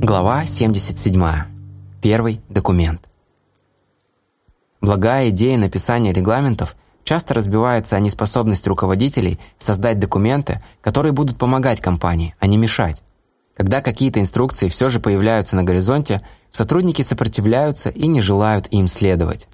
Глава 77. Первый документ. Благая идея написания регламентов часто разбивается о неспособность руководителей создать документы, которые будут помогать компании, а не мешать. Когда какие-то инструкции все же появляются на горизонте, сотрудники сопротивляются и не желают им следовать.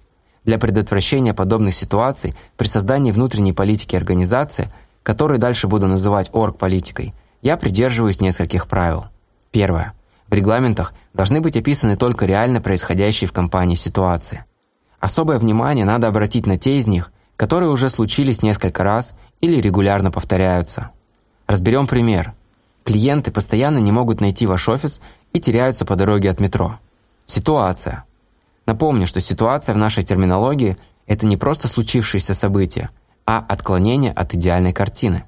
Для предотвращения подобных ситуаций при создании внутренней политики организации, которую дальше буду называть орг-политикой, я придерживаюсь нескольких правил. Первое. В регламентах должны быть описаны только реально происходящие в компании ситуации. Особое внимание надо обратить на те из них, которые уже случились несколько раз или регулярно повторяются. Разберем пример. Клиенты постоянно не могут найти ваш офис и теряются по дороге от метро. Ситуация. Напомню, что ситуация в нашей терминологии – это не просто случившееся событие, а отклонение от идеальной картины.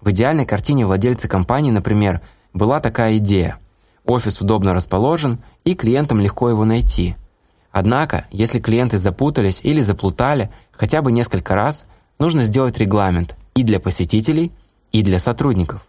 В идеальной картине владельца компании, например, была такая идея. Офис удобно расположен, и клиентам легко его найти – Однако, если клиенты запутались или заплутали хотя бы несколько раз, нужно сделать регламент и для посетителей, и для сотрудников.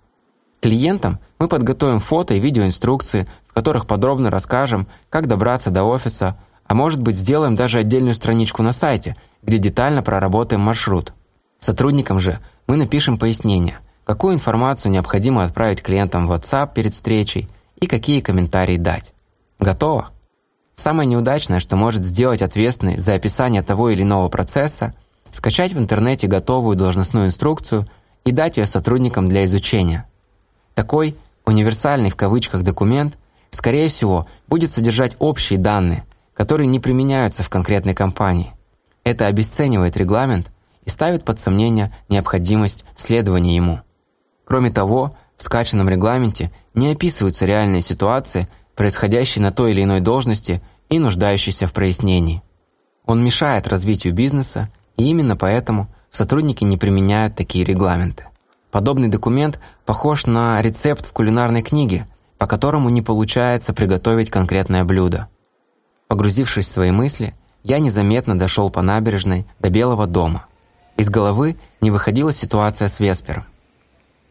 Клиентам мы подготовим фото и видеоинструкции, в которых подробно расскажем, как добраться до офиса, а может быть сделаем даже отдельную страничку на сайте, где детально проработаем маршрут. Сотрудникам же мы напишем пояснение, какую информацию необходимо отправить клиентам в WhatsApp перед встречей и какие комментарии дать. Готово? Самое неудачное, что может сделать ответственный за описание того или иного процесса, скачать в интернете готовую должностную инструкцию и дать ее сотрудникам для изучения. Такой «универсальный» в кавычках документ, скорее всего, будет содержать общие данные, которые не применяются в конкретной компании. Это обесценивает регламент и ставит под сомнение необходимость следования ему. Кроме того, в скачанном регламенте не описываются реальные ситуации, происходящий на той или иной должности и нуждающийся в прояснении. Он мешает развитию бизнеса, и именно поэтому сотрудники не применяют такие регламенты. Подобный документ похож на рецепт в кулинарной книге, по которому не получается приготовить конкретное блюдо. Погрузившись в свои мысли, я незаметно дошел по набережной до Белого дома. Из головы не выходила ситуация с Веспером.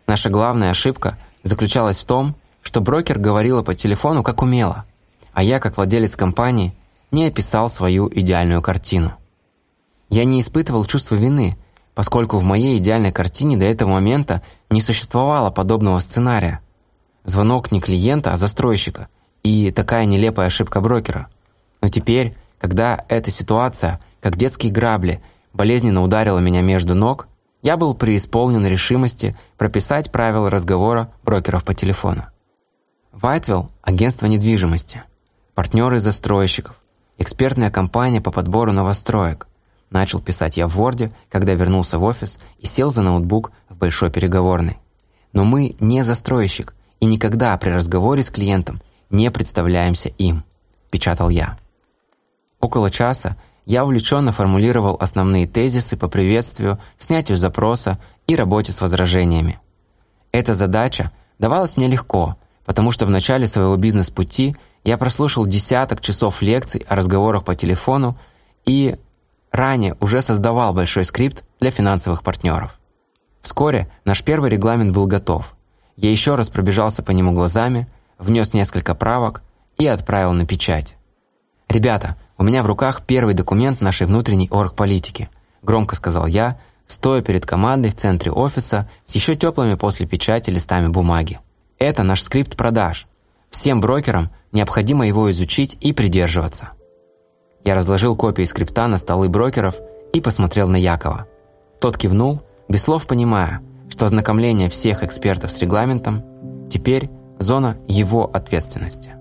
Наша главная ошибка заключалась в том, что брокер говорила по телефону как умела, а я, как владелец компании, не описал свою идеальную картину. Я не испытывал чувства вины, поскольку в моей идеальной картине до этого момента не существовало подобного сценария. Звонок не клиента, а застройщика, и такая нелепая ошибка брокера. Но теперь, когда эта ситуация, как детские грабли, болезненно ударила меня между ног, я был преисполнен решимости прописать правила разговора брокеров по телефону. Вайтвилл – агентство недвижимости, партнеры застройщиков, экспертная компания по подбору новостроек. Начал писать я в Word, когда вернулся в офис и сел за ноутбук в большой переговорной. Но мы не застройщик и никогда при разговоре с клиентом не представляемся им, печатал я. Около часа я увлеченно формулировал основные тезисы по приветствию, снятию запроса и работе с возражениями. Эта задача давалась мне легко – потому что в начале своего бизнес-пути я прослушал десяток часов лекций о разговорах по телефону и ранее уже создавал большой скрипт для финансовых партнеров. Вскоре наш первый регламент был готов. Я еще раз пробежался по нему глазами, внес несколько правок и отправил на печать. «Ребята, у меня в руках первый документ нашей внутренней оргполитики», громко сказал я, стоя перед командой в центре офиса с еще теплыми после печати листами бумаги. Это наш скрипт продаж. Всем брокерам необходимо его изучить и придерживаться. Я разложил копии скрипта на столы брокеров и посмотрел на Якова. Тот кивнул, без слов понимая, что ознакомление всех экспертов с регламентом теперь зона его ответственности.